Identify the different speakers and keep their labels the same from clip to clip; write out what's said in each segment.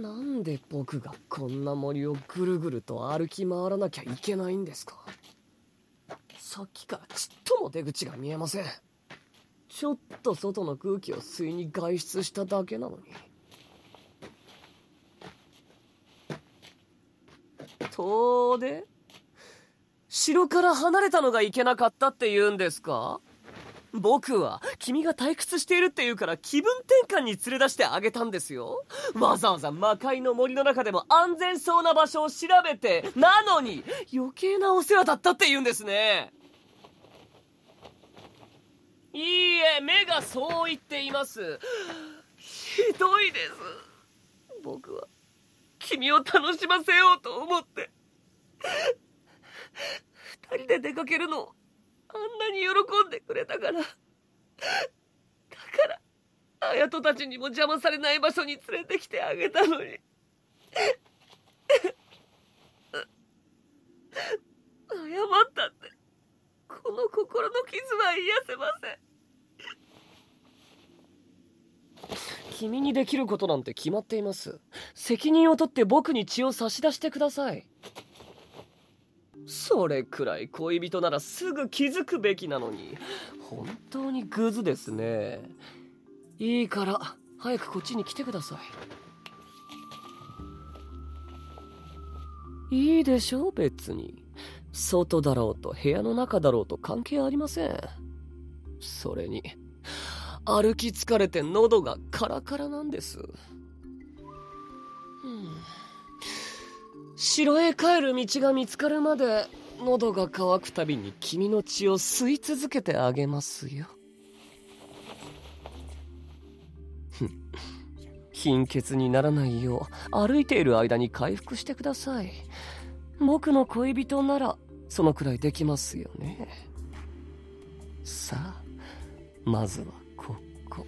Speaker 1: なんで僕がこんな森をぐるぐると歩き回らなきゃいけないんですか？さっきからちっとも出口が見えません。ちょっと外の空気を吸いに外出しただけなのに。遠出？城から離れたのがいけなかったって言うんですか？僕は君が退屈しているって言うから気分転換に連れ出してあげたんですよ。わざわざ魔界の森の中でも安全そうな場所を調べてなのに余計なお世話だったって言うんですね。いいえ目がそう言っています。ひどいです。僕は君を楽しませようと思って。二人で出かけるのあんなに喜んでくれたから。だから綾人たちにも邪魔されない場所に連れてきてあげたのに。謝ったってこの心の傷は癒せません。君にできることなんて決まっています。責任を取って僕に血を差し出してください。それくらい恋人ならすぐ気づくべきなのに。本当にグズですね。いいから早くこっちに来てください。いいでしょ別に。外だろうと部屋の中だろうと関係ありません。それに歩き疲れて喉がカラカラなんです、うん。城へ帰る道が見つかるまで喉が渇くたびに君の血を吸い続けてあげますよ。貧血にならないよう歩いている間に回復してください。僕の恋人ならそのくらいできますよね。さあまずはここ。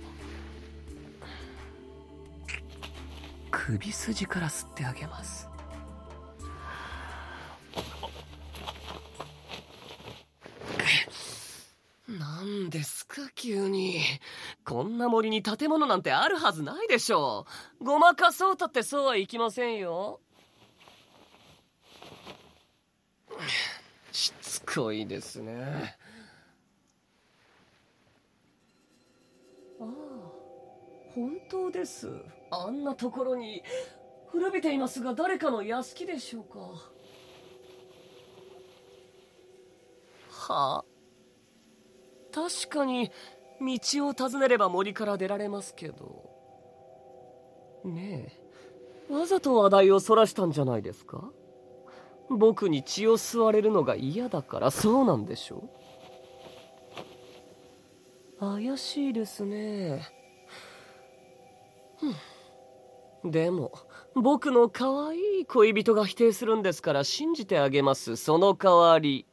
Speaker 1: 首筋から吸ってあげます。何ですか急に。こんな森に建物なんてあるはずないでしょう。ごまかそうたってそうはいきませんよ。しつこいですね。ああ本当です。あんなところに古びていますが誰かの屋敷でしょうか。はあ確かに道を尋ねれば森から出られますけど。ねえ。わざと話題をそらしたんじゃないですか？僕に血を吸われるのが嫌だからそうなんでしょ怪しいですね。でも僕の可愛い恋人が否定するんですから信じてあげます。その代わり。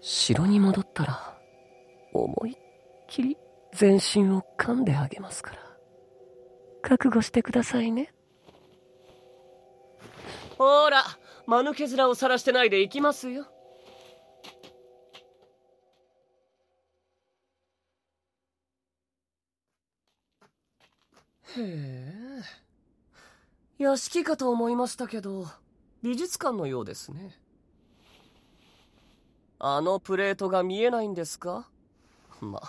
Speaker 1: 城に戻ったら思いっきり全身を噛んであげますから。覚悟してくださいね。ほら間抜け面を晒してないで行きますよ。へえ。屋敷かと思いましたけど美術館のようですねあのプレートが見えないんですか？ま、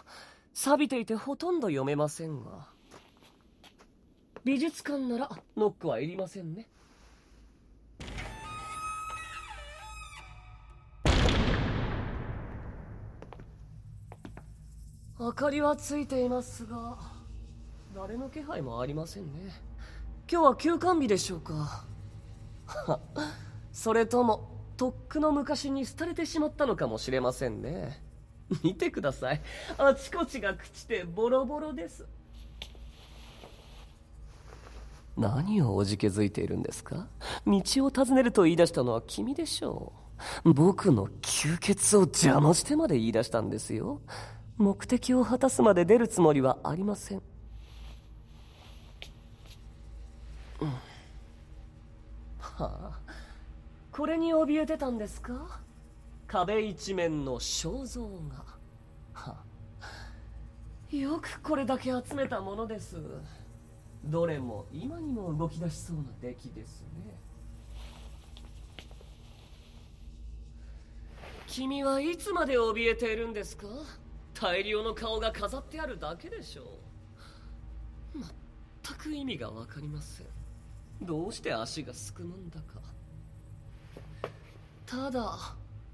Speaker 1: 錆びていてほとんど読めませんが。美術館ならノックはいりませんね。明かりはついていますが、誰の気配もありませんね。今日は休館日でしょうか。それとも、とっくの昔に廃れてしまったのかもしれませんね。見てください。あちこちが朽ちてボロボロです。何をおじけづいているんですか？道を尋ねると言い出したのは君でしょう。僕の吸血を邪魔してまで言い出したんですよ。目的を果たすまで出るつもりはありません、うん、はあ。これに怯えてたんですか？壁一面の肖像画。は。よくこれだけ集めたものです。どれも今にも動き出しそうな出来ですね。君はいつまで怯えているんですか？大量の顔が飾ってあるだけでしょう。全く意味が分かりません。どうして足がすくむんだかただ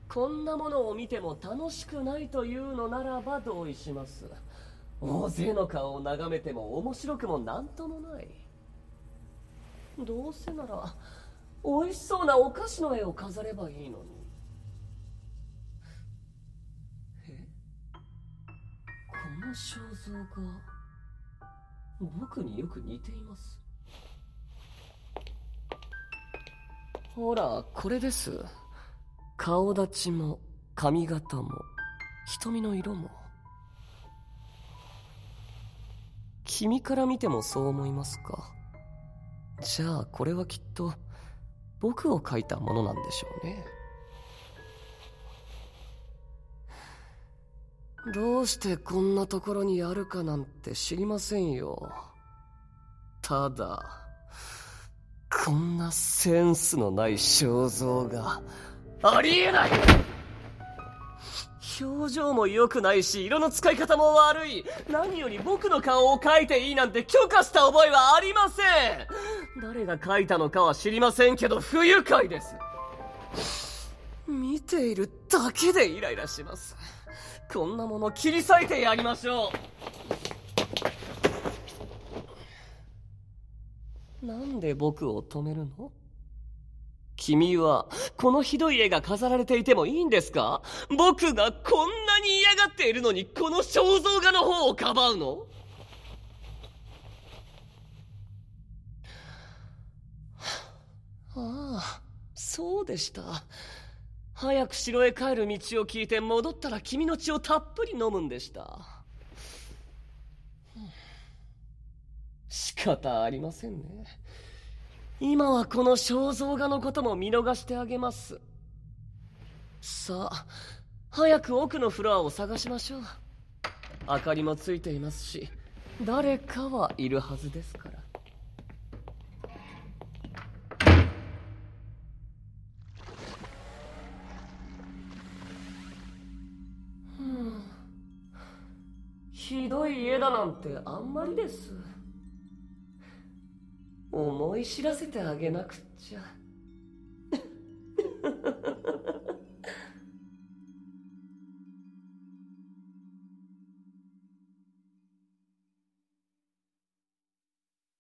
Speaker 1: こんなものを見ても楽しくないというのならば同意します。大勢の顔を眺めても面白くも何ともない。どうせなら美味しそうなお菓子の絵を飾ればいいのに。え？この肖像が僕によく似ています。ほらこれです。顔立ちも髪型も瞳の色も。君から見てもそう思いますか？じゃあこれはきっと僕を描いたものなんでしょうね。どうしてこんなところにあるかなんて知りませんよ。ただこんなセンスのない肖像が。ありえない。表情も良くないし色の使い方も悪い。何より僕の顔を描いていいなんて許可した覚えはありません。誰が描いたのかは知りませんけど不愉快です。見ているだけでイライラします。こんなもの切り裂いてやりましょう。なんで僕を止めるの？君は、このひどい絵が飾られていてもいいんですか？僕がこんなに嫌がっているのに、この肖像画の方をかばうの？ああ、そうでした。早く城へ帰る道を聞いて戻ったら君の血をたっぷり飲むんでした。仕方ありませんね。今はこの肖像画のことも見逃してあげます。さあ早く奥のフロアを探しましょう。明かりもついていますし誰かはいるはずですから。ひどい家だなんてあんまりです。思い知らせてあげなくっちゃ。